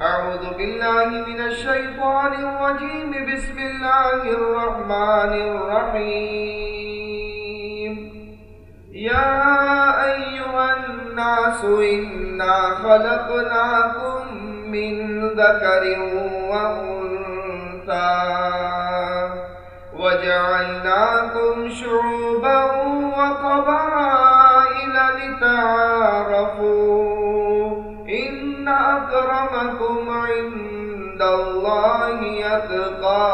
أعوذ بالله من الشيطان الرجيم. بسم الله الرحمن الرحيم. يا أيها الناس إنا خلقناكم من ذكر وأنثى وجعلناكم شعوبا وقبائل لتعارفوا أكرمكم عند الله يتقاكم.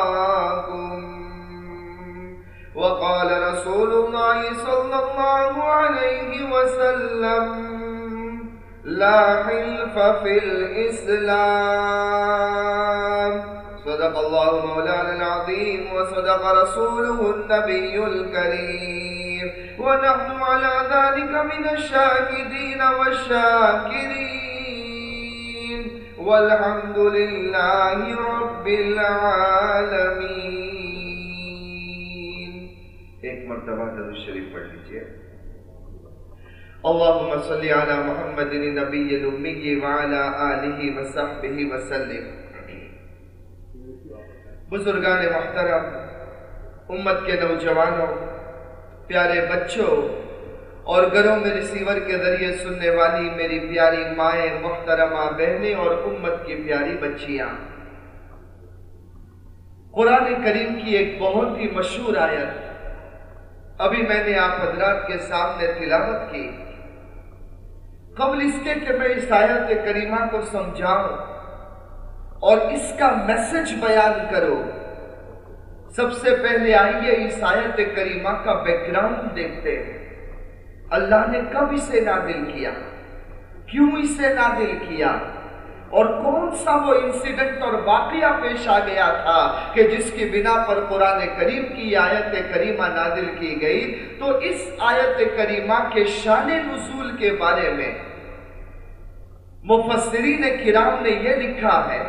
وقال رسول الله صلى الله عليه وسلم لا حلف في الإسلام. صدق الله مولانا العظيم وصدق رسوله النبي الكريم. ونحن على ذلك من الشاهدين والشاكرين. والحمد لله رب العالمين ایک مرتبہ درود شریف پڑھ لیجیے۔ اللهم صل على محمد النبي الأمي وعلى آله وصحبه وسلم۔ بزرگان محترم، امت کے نوجوانوں، پیارے بچوں اور گھروں میں ریسیور کے ذریعے سننے والی میری پیاری مائیں، محترمہ بہنیں اور امت کی پیاری بچیاں۔ قرآن کریم کی ایک بہت ہی مشہور آیت۔ ابھی میں نے آپ حضرات کے سامنے تلاوت کی۔ قبل اس کے کہ میں اس آیت کریمہ کو سمجھاؤں اور اس کا میسج بیان کرو سب سے پہلے آئیے اس آیت کریمہ کا بیک گراؤنڈ دیکھتے ہیں۔ اللہ نے کب اسے نادل کیا؟ کیوں اسے نادل کیا؟ اور کون سا وہ انسیڈنٹ اور واقعہ پیش آ گیا تھا کہ جس کی بنا پر قرآن کریم کی آیت کریمہ نادل کی گئی؟ تو اس آیت کریمہ کے شان نزول کے بارے میں مفسرین کرام نے یہ لکھا ہے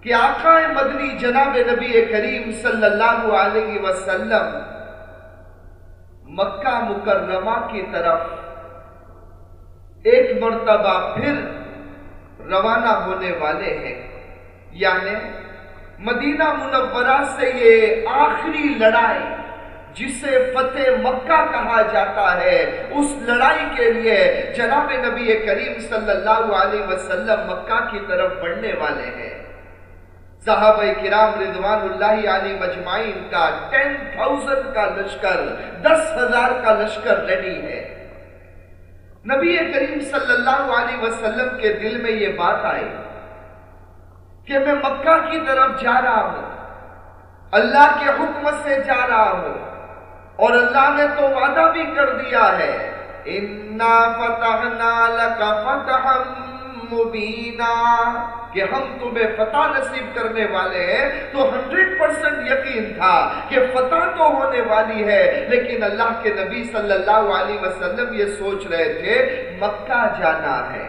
کہ آقا مدنی جناب نبی کریم صلی اللہ علیہ وسلم مکہ مکرمہ کی طرف ایک مرتبہ پھر روانہ ہونے والے ہیں۔ یعنی مدینہ منورہ سے یہ آخری لڑائی جسے فتح مکہ کہا جاتا ہے، اس لڑائی کے لیے جناب نبی کریم صلی اللہ علیہ وسلم مکہ کی طرف بڑھنے والے ہیں۔ صحابہ کرام رضوان اللہ علی مجمعین کا ٹین تھاؤزنڈ کا لشکر، دس ہزار کا لشکر ریڈی ہے۔ نبی کریم صلی اللہ علیہ وسلم کے دل میں یہ بات آئی کہ میں مکہ کی طرف جا رہا ہوں، اللہ کے حکم سے جا رہا ہوں اور اللہ نے تو وعدہ بھی کر دیا ہے، اِنَّا فَتَحْنَا لَكَ فَتَحًا مبینہ کہ ہم تمہیں فتح نصیب کرنے والے ہیں، تو ہنڈریڈ پرسنٹ یقین تھا کہ فتح تو ہونے والی ہے، لیکن اللہ کے نبی صلی اللہ علیہ وسلم یہ سوچ رہے تھے، مکہ جانا ہے،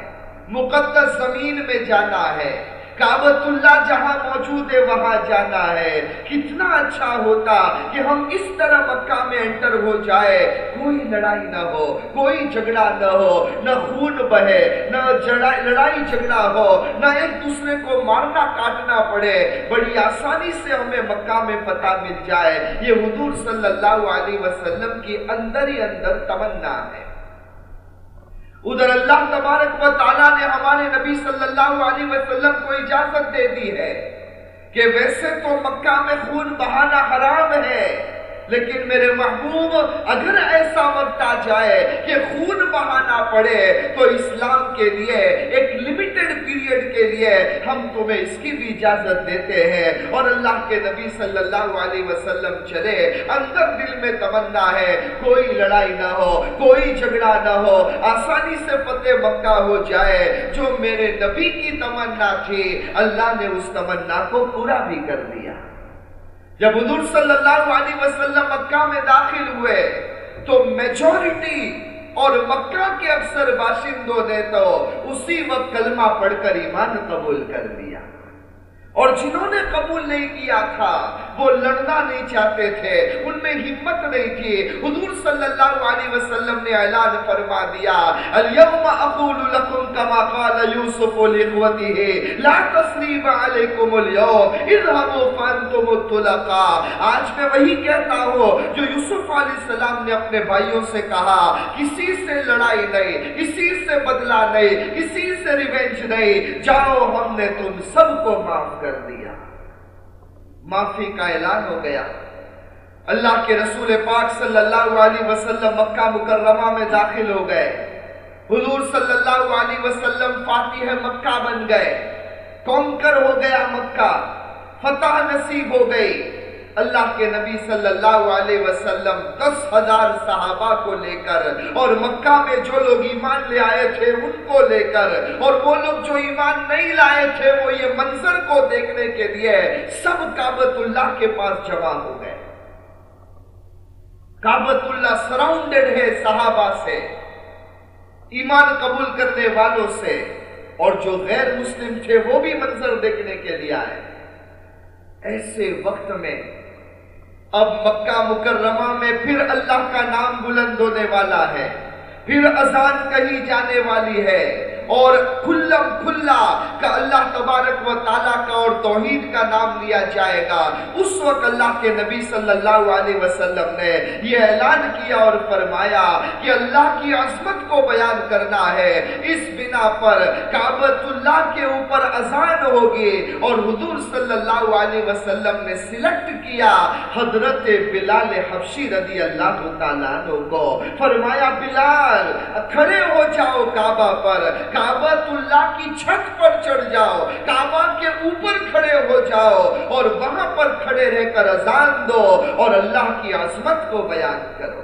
مقدس زمین میں جانا ہے۔ کابت اللہ جہاں موجود ہے، وہاں جانا ہے۔ کتنا اچھا ہوتا کہ ہم اس طرح مکہ میں انٹر ہو جائے۔ کوئی لڑائی نہ ہو، کوئی جھگڑا نہ ہو، نہ خون بہے، نہ لڑائی جھگڑا ہو، نہ ایک دوسرے کو مارنا کاٹنا پڑے۔ بڑی آسانی سے ہمیں مکہ میں پتہ مل جائے۔ یہ حضور صلی اللہ علیہ وسلم کی اندر ہی اندر تمنا ہے۔ ادھر اللہ تبارک و تعالیٰ نے ہمارے نبی صلی اللہ علیہ وسلم کو اجازت دے دی ہے کہ ویسے تو مکہ میں خون بہانا حرام ہے لیکن میرے محبوب، اگر ایسا وقت آ جائے کہ خون بہانا پڑے، تو اسلام کے لیے، ایک لمیٹڈ پیریڈ کے لیے ہم تمہیں اس کی بھی اجازت دیتے ہیں۔ اور اللہ کے نبی صلی اللہ علیہ وسلم چلے، اندر دل میں تمنا ہے، کوئی لڑائی نہ ہو، کوئی جھگڑا نہ ہو، آسانی سے فتح مکہ ہو جائے۔ جو میرے نبی کی تمنا تھی، اللہ نے اس تمنا کو پورا بھی کر دیا۔ جب حضور صلی اللہ علیہ وسلم مکہ میں داخل ہوئے تو میجورٹی اور مکہ کے اکثر باشندوں نے تو اسی وقت کلمہ پڑھ کر ایمان قبول کر دیا اور جنہوں نے قبول نہیں کیا تھا وہ لڑنا نہیں چاہتے تھے، ان میں ہمت نہیں تھی۔ حضور صلی اللہ علیہ وسلم نے اعلان فرما دیا اليوم اقول لكم كما قال يوسف لاخوته لا تصريب عليكم اليوم اذهبوا فانتم الطلقاء. آج میں وہی کہتا ہوں جو یوسف علیہ السلام نے اپنے بھائیوں سے کہا، کسی سے لڑائی نہیں، کسی سے بدلہ نہیں، کسی سے ریونج نہیں، جاؤ ہم نے تم سب کو معاف کر دیا۔ معافی کا اعلان ہو گیا۔ اللہ کے رسول پاک صلی اللہ علیہ وسلم مکہ مکرمہ میں داخل ہو گئے۔ حضور صلی اللہ علیہ وسلم فاتح مکہ بن گئے۔ کونکر ہو گیا مکہ۔ فتح نصیب ہو گئی۔ اللہ کے نبی صلی اللہ علیہ وسلم دس ہزار صحابہ کو لے کر اور مکہ میں جو لوگ ایمان لے آئے تھے ان کو لے کر اور وہ لوگ جو ایمان نہیں لائے تھے وہ یہ منظر کو دیکھنے کے لیے سب کابت اللہ کے پاس جمع ہو گئے۔ کابت اللہ سراؤنڈڈ ہے صحابہ سے، ایمان قبول کرنے والوں سے اور جو غیر مسلم تھے وہ بھی منظر دیکھنے کے لیے آئے۔ ایسے وقت میں اب مکہ مکرمہ میں پھر اللہ کا نام بلند ہونے والا ہے، پھر اذان کہی جانے والی ہے۔ اور کھلم کھلا کا اللہ تبارک و تعالیٰ کا اور توحید کا نام لیا جائے گا۔ اس وقت اللہ کے نبی صلی اللہ علیہ وسلم نے یہ اعلان کیا اور فرمایا کہ اللہ کی عظمت کو بیان کرنا ہے۔ اس بنا پر کعبت اللہ کے اوپر اذان ہوگی اور حضور صلی اللہ علیہ وسلم نے سلیکٹ کیا حضرت بلال حبشی رضی اللہ تعالیٰ کو۔ فرمایا، بلال، کھڑے ہو جاؤ کعبہ پر۔ کعبت اللہ کی چھت پر چڑھ جاؤ، کعبہ کے اوپر کھڑے ہو جاؤ اور وہاں پر کھڑے رہ کر ازان دو اور اللہ کی عظمت کو بیان کرو۔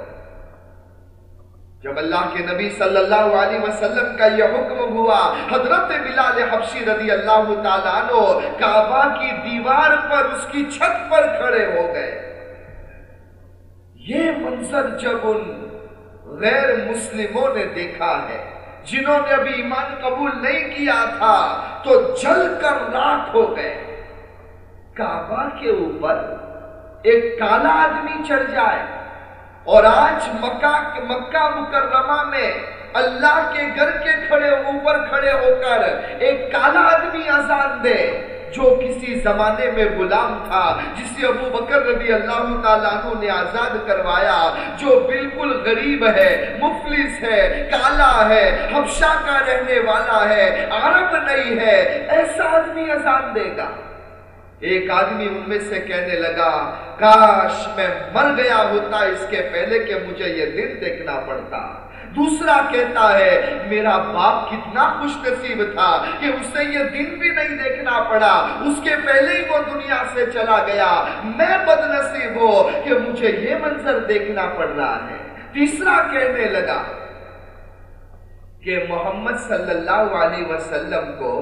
جب اللہ کے نبی صلی اللہ علیہ وسلم کا یہ حکم ہوا، حضرت بلال حبشی رضی اللہ تعالیٰ عنہ کعبہ کی دیوار پر اس کی چھت پر کھڑے ہو گئے۔ یہ منظر جب ان غیر مسلموں نے دیکھا ہے جنہوں نے ابھی ایمان قبول نہیں کیا تھا، تو جل کر راک ہو گئے۔ کعبہ کے اوپر ایک کالا آدمی چڑھ جائے۔ اور آج مکہ مکہ مکرمہ میں اللہ کے گھر کے کھڑے، اوپر کھڑے ہو کر ایک کالا آدمی آزاد دے۔ جو کسی زمانے میں غلام تھا، جسے ابو بکر رضی اللہ تعالیٰ عنہ نے آزاد کروایا، جو بالکل غریب ہے، مفلس ہے، کالا ہے، حبشہ کا رہنے والا ہے، عرب نہیں ہے، ایسا آدمی آزاد دے گا۔ ایک آدمی ان میں سے کہنے لگا، کاش میں مر گیا ہوتا اس کے پہلے کہ مجھے یہ دن دیکھنا پڑتا۔ دوسرا کہتا ہے، میرا باپ کتنا خوش نصیب تھا کہ اسے یہ دن بھی نہیں دیکھنا پڑا۔ اس کے پہلے ہی وہ دنیا سے چلا گیا۔ میں بد نصیب ہو کہ مجھے یہ منظر دیکھنا پڑ رہا ہے۔ تیسرا کہنے لگا کہ محمد صلی اللہ علیہ وسلم کو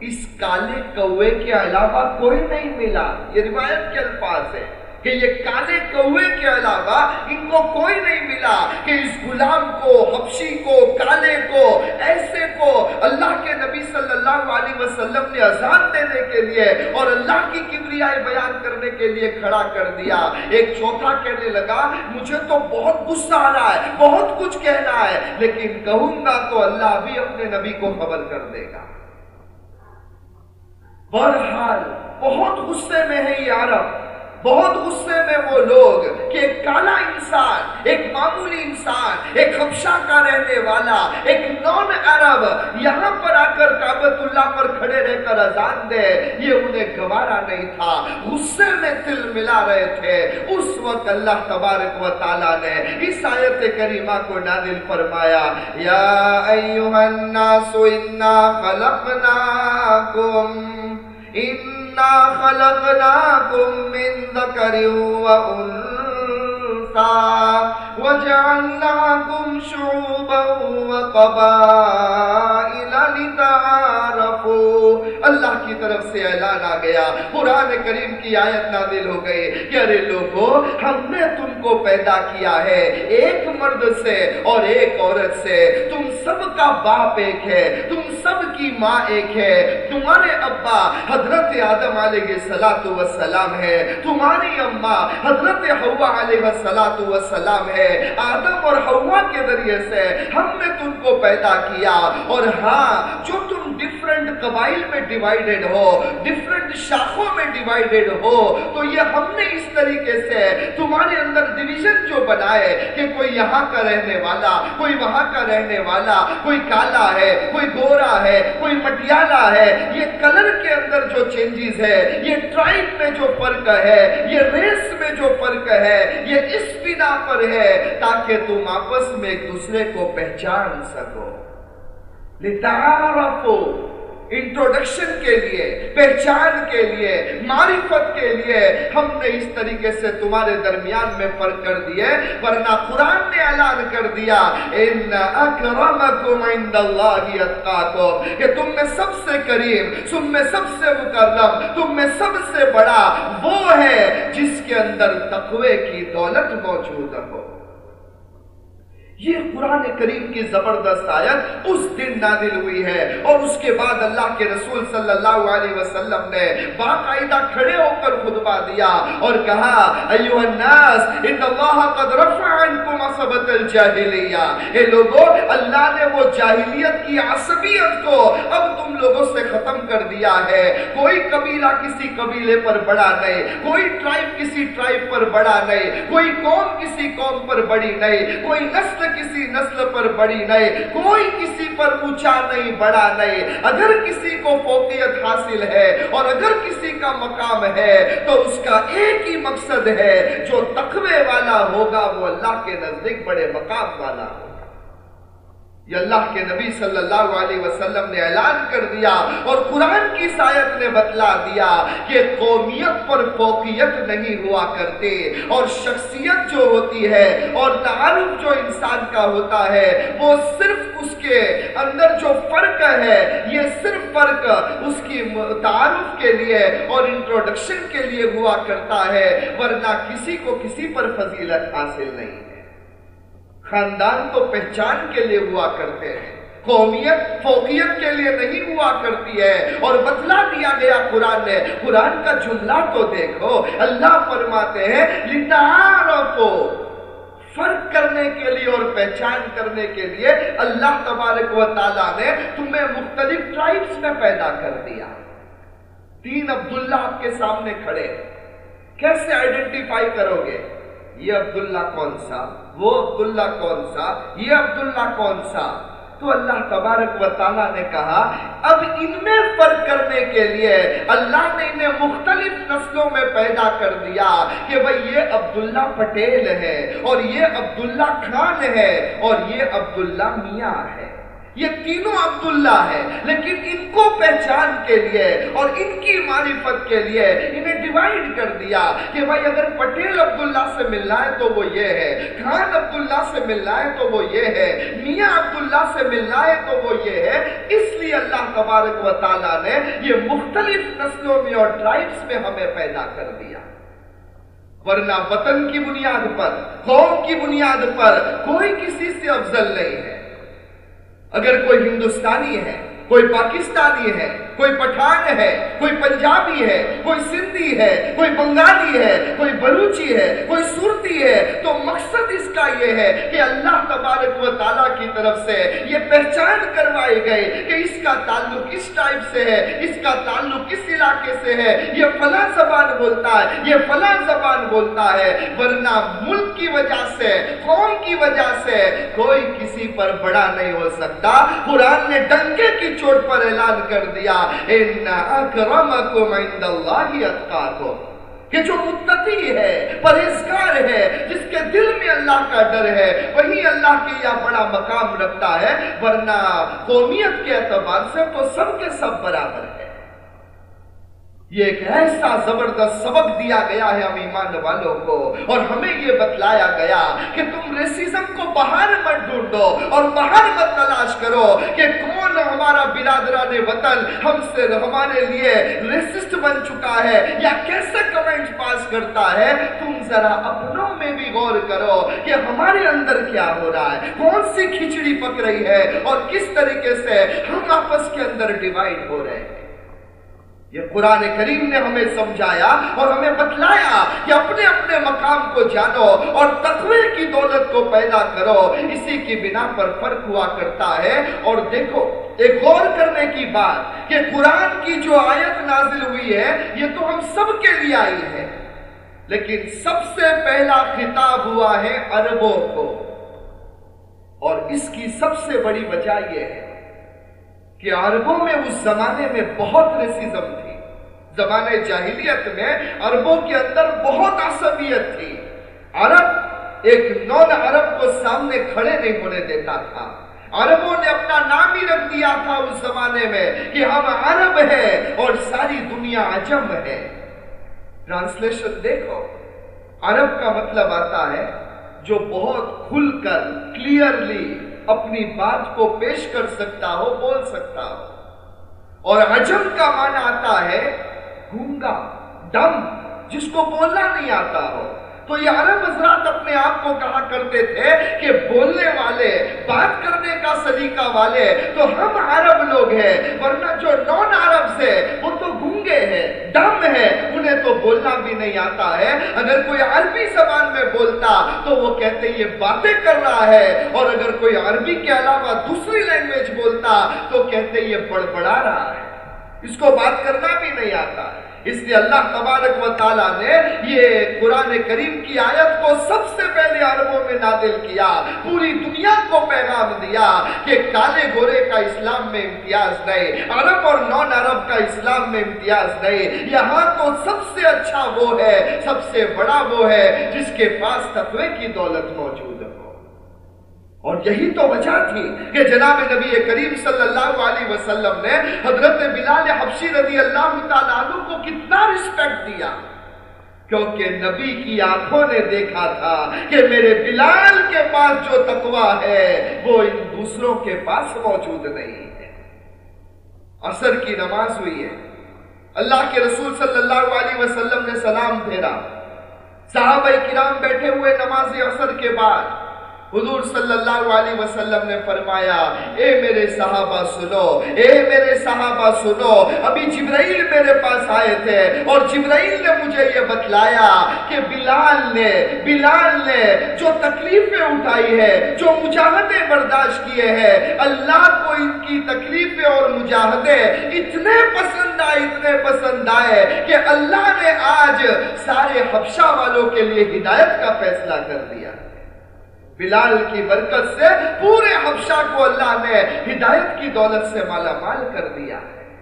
اس کالے کوے کے علاوہ کوئی نہیں ملا۔ یہ روایت کے الفاظ ہے کہ یہ کالے کوے کے علاوہ ان کو کوئی نہیں ملا کہ اس غلام کو حبشی کو، کالے کو، ایسے کو اللہ کے نبی صلی اللہ علیہ وسلم نے اذان دینے کے لیے اور اللہ کی کبریائی بیان کرنے کے لیے کھڑا کر دیا۔ ایک چوتھا کہنے لگا، مجھے تو بہت غصہ آ رہا ہے، بہت کچھ کہنا ہے، لیکن کہوں گا تو اللہ بھی اپنے نبی کو خبر کر دے گا۔ بہرحال، بہت غصے میں ہے یہ عرب۔ بہت غصے میں وہ لوگ کہ ایک کالا انسان، ایک معمولی انسان، ایک خبشہ کا رہنے والا، ایک نون عرب یہاں پر آ کر کابت اللہ پر کھڑے رہ کر ازان دے، یہ انہیں گوارا نہیں تھا۔ غصے میں تل ملا رہے تھے۔ اس وقت اللہ تبارک و تعالیٰ نے اس آیت کریمہ کو نادل فرمایا، یا ایوہ الناس انا خلقناکم، ان خلقناكم من ذكر وأنثى وجعلناكم شعوبا وقبائل لتعارفوا۔ اللہ کی طرف سے اعلان آ گیا، قرآن کریم کی آیت نازل ہو گئی۔ کہ ارے لوگو، ہم نے تم کو پیدا کیا ہے، ایک مرد سے اور ایک عورت سے۔ تم سب کا باپ ایک ہے، تم سب کی ماں ایک ہے۔ تمہارے ابا حضرت آدم علیہ السلام ہے تمہاری اماں حضرت حوا علیہ السلام ہے۔ آدم اور حوا کے ذریعے سے ہم نے تم کو پیدا کیا۔ اور ہاں جو تم ڈیفرنٹ قبائل میں ڈیوائیڈڈ ہو ڈیفرنٹ شاخوں میں ڈیوائیڈڈ ہو، تو یہ ہم نے اس طریقے سے تمہارے اندر ڈویژن جو بنائے کہ کوئی یہاں کا رہنے والا، کوئی وہاں کا رہنے والا، کوئی کالا ہے، کوئی گورا ہے، کوئی مٹیالا ہے۔ یہ کلر کے اندر جو چینجز ہے، یہ ٹرائب میں جو فرق ہے، یہ ریس میں جو فرق ہے، یہ اس بنا پر ہے تاکہ تم آپس میں ایک دوسرے کو پہچان سکو۔ لتعارفو انٹروڈکشن کے لیے، پہچان کے لیے، معرفت کے لیے ہم نے اس طریقے سے تمہارے درمیان میں فرق کر دیے ورنہ قرآن نے اعلان کر دیا، ان اکرمکم عند اللہ اتقاکم کہ تم میں سب سے کریم، تم میں سب سے مکرم، تم میں سب سے بڑا وہ ہے جس کے اندر تقوی کی دولت موجود ہو۔ یہ قرآن کریم کی زبردست آیت اس دن نازل ہوئی ہے اور اس کے بعد اللہ کے رسول صلی اللہ علیہ وسلم نے باقاعدہ کھڑے ہو کر خطبہ دیا اور کہا، ایوہ الناس، ان اللہ قد رفع عنکم عصبت الجاہلیہ۔ اے لوگو، اللہ نے وہ جاہلیت کی عصبیت کو اب تم لوگوں سے ختم کر دیا ہے۔ کوئی قبیلہ کسی قبیلے پر بڑا نہیں، کوئی ٹرائب کسی ٹرائب پر بڑا نہیں، کوئی قوم کسی قوم پر بڑی نہیں، کوئی نسل کسی نسل پر بڑی نہیں کوئی کسی پر اونچا نہیں، بڑا نہیں اگر کسی کو فوقیت حاصل ہے اور اگر کسی کا مقام ہے، تو اس کا ایک ہی مقصد ہے، جو تقوی والا ہوگا وہ اللہ کے نزدیک بڑے مقام والا ہوگا۔ یہ اللہ کے نبی صلی اللہ علیہ وسلم نے اعلان کر دیا اور قرآن کی سایت نے بتلا دیا کہ قومیت پر فوقیت نہیں ہوا کرتے اور شخصیت جو ہوتی ہے اور تعارف جو انسان کا ہوتا ہے وہ صرف اس کے اندر جو فرق ہے، یہ صرف فرق اس کی تعارف کے لیے اور انٹروڈکشن کے لیے ہوا کرتا ہے، ورنہ کسی کو کسی پر فضیلت حاصل نہیں ہے۔ خاندان تو پہچان کے لیے ہوا کرتے ہیں۔ قومیت، فوقیت کے لیے نہیں ہوا کرتی ہے۔ اور بتلا دیا گیا قرآن نے۔ قرآن کا جملہ تو دیکھو۔ اللہ فرماتے ہیں لتعارفو فرق کرنے کے لیے اور پہچان کرنے کے لیے اللہ تبارک و تعالیٰ نے تمہیں مختلف ٹرائبس میں پیدا کر دیا۔ تین عبداللہ آپ کے سامنے کھڑے۔ کیسے آئیڈینٹیفائی کرو گے؟ یہ عبداللہ کون سا؟ وہ عبداللہ کون سا؟ یہ عبداللہ کون سا؟ تو اللہ تبارک و تعالیٰ نے کہا، اب ان میں فرق کرنے کے لیے اللہ نے انہیں مختلف نسلوں میں پیدا کر دیا کہ بھئی یہ عبداللہ پٹیل ہے اور یہ عبداللہ خان ہے اور یہ عبداللہ میاں ہے۔ یہ تینوں عبداللہ ہے لیکن ان کو پہچان کے لیے اور ان کی معرفت کے لیے انہیں ڈیوائیڈ کر دیا کہ بھائی اگر پٹیل عبداللہ سے ملنا ہے تو وہ یہ ہے خان عبداللہ سے ملنا ہے تو وہ یہ ہے، میاں عبداللہ سے ملنا ہے تو وہ یہ ہے۔ اس لیے اللہ تبارک و تعالیٰ نے یہ مختلف نسلوں میں اور ٹرائبس میں ہمیں پیدا کر دیا۔ ورنہ وطن کی بنیاد پر، قوم کی بنیاد پر کوئی کسی سے افضل نہیں ہے۔ اگر کوئی ہندوستانی ہے کوئی پاکستانی ہے، کوئی پٹھان ہے، کوئی پنجابی ہے، کوئی سندھی ہے، کوئی بنگالی ہے، کوئی بلوچی ہے، کوئی سورتی ہے، تو مقصد اس کا یہ ہے کہ اللہ تبارک و تعالیٰ کی طرف سے یہ پہچان کروائی گئی کہ اس کا تعلق اس ٹائپ سے ہے، اس کا تعلق کس علاقے سے ہے، یہ فلاں زبان بولتا ہے، یہ فلاں زبان بولتا ہے، ورنہ ملک کی وجہ سے، قوم کی وجہ سے کوئی کسی پر بڑا نہیں ہو سکتا۔ قرآن نے ڈنکے کی چوٹ پر اعلان کر دیا کہ جو متقی ہے، پرہیزگار ہے، جس کے دل میں اللہ کا ڈر ہے، وہی اللہ کے یہاں بڑا مقام رکھتا ہے، ورنہ قومیت کے اعتبار سے تو سب کے سب برابر ہے یہ ایک ایسا زبردست سبق دیا گیا ہے ہم ایمان والوں کو، اور ہمیں یہ بتلایا گیا کہ تم ریسیزم کو باہر مت ڈھونڈو اور باہر مت تلاش کرو کہ کون ہمارا برادران وطن ہم سے ہمارے لیے ریسسٹ بن چکا ہے یا کیسے کمنٹ پاس کرتا ہے۔ تم ذرا اپنوں میں بھی غور کرو کہ ہمارے اندر کیا ہو رہا ہے۔ کون سی کھچڑی پک رہی ہے اور کس طریقے سے ہم آپس کے اندر ڈیوائڈ ہو رہے ہیں۔ یہ قرآن کریم نے ہمیں سمجھایا اور ہمیں بتلایا کہ اپنے اپنے مقام کو جانو اور تقوی کی دولت کو پیدا کرو۔ اسی کی بنا پر فرق ہوا کرتا ہے۔ اور دیکھو، ایک غور کرنے کی بات کہ قرآن کی جو آیت نازل ہوئی ہے، یہ تو ہم سب کے لیے آئی ہے۔ لیکن سب سے پہلا خطاب ہوا ہے عربوں کو۔ اور اس کی سب سے بڑی وجہ یہ ہے کہ عربوں میں اس زمانے میں بہت ریسیزم تھی۔ زمانے جاہلیت میں عربوں کے اندر بہت عصبیت تھی۔ عرب، ایک نون عرب کو سامنے کھڑے نہیں ہونے دیتا تھا۔ عربوں نے اپنا نام ہی رکھ دیا تھا اس زمانے میں کہ ہم عرب ہیں اور ساری دنیا عجم ہے۔ ٹرانسلیشن دیکھو۔ عرب کا مطلب آتا ہے جو بہت کھل کر کلیئرلی اپنی بات کو پیش کر سکتا ہو، بول سکتا ہو۔ اور عجم کا معنی آتا ہے گونگا ڈم جس کو بولنا نہیں آتا ہو۔ تو یہ عرب حضرات اپنے آپ کو کہا کرتے تھے کہ بولنے والے، بات کرنے کا سلیقہ والے، تو ہم عرب لوگ ہیں، ورنہ جو نون عرب سے، وہ تو گونگے ہیں ڈم ہے انہیں تو بولنا بھی نہیں آتا ہے۔ اگر کوئی عربی زبان میں بولتا تو وہ کہتے یہ باتیں کر رہا ہے۔ اور اگر کوئی عربی کے علاوہ دوسری لینگویج بولتا تو کہتے یہ بڑبڑا رہا ہے۔ اس کو بات کرنا بھی نہیں آتا ہے۔ اس لیے اللہ تبارک و تعالیٰ نے یہ قرآن کریم کی آیت کو سب سے پہلے عربوں میں نادل کیا، پوری دنیا کو پیغام دیا کہ کالے گورے کا اسلام میں امتیاز نہیں عرب اور نون عرب کا اسلام میں امتیاز نہیں یہاں تو سب سے اچھا وہ ہے، سب سے بڑا وہ ہے، جس کے پاس تقوی کی دولت موجود اور یہی تو وجہ تھی کہ جناب نبی کریم صلی اللہ علیہ وسلم نے حضرت بلال حبشی رضی اللہ تعالیٰ کو کتنا رسپیکٹ دیا کیونکہ نبی کی آنکھوں نے دیکھا تھا کہ میرے بلال کے پاس جو تقوی ہے وہ ان دوسروں کے پاس موجود نہیں ہے۔ عصر کی نماز ہوئی ہے۔ اللہ کے رسول صلی اللہ علیہ وسلم نے سلام پھیرا۔ صحابہ کرام بیٹھے ہوئے نماز عصر کے بعد۔ حضور صلی اللہ علیہ وسلم نے فرمایا، اے میرے صحابہ سنو، اے میرے صحابہ سنو، ابھی جبرائیل میرے پاس آئے تھے اور جبرائیل نے مجھے یہ بتلایا کہ بلال نے بلال نے جو تکلیفیں اٹھائی ہے جو مجاہدیں برداشت کیے ہیں، اللہ کو ان کی تکلیفیں اور مجاہدیں اتنے پسند آئے، اتنے پسند آئے کہ اللہ نے آج سارے حبشہ والوں کے لیے ہدایت کا فیصلہ کر دیا۔ بلال کی برکت سے پورے حبشہ کو اللہ نے ہدایت کی دولت سے مالا مال کر دیا ہے۔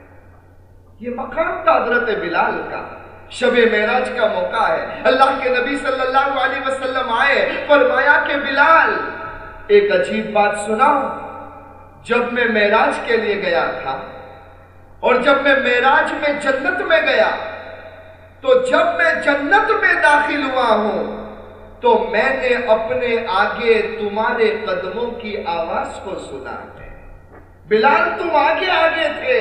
یہ مقام تھا حضرت بلال کا۔ شب معراج کا موقع ہے۔ اللہ کے نبی صلی اللہ علیہ وسلم آئے، فرمایا کہ بلال، ایک عجیب بات سناؤ۔ جب میں معراج کے لیے گیا تھا اور جب میں معراج میں جنت میں گیا، تو جب میں جنت میں داخل ہوا ہوں تو میں نے اپنے آگے تمہارے قدموں کی آواز کو سنا ہے۔ بلال تم آگے آگے تھے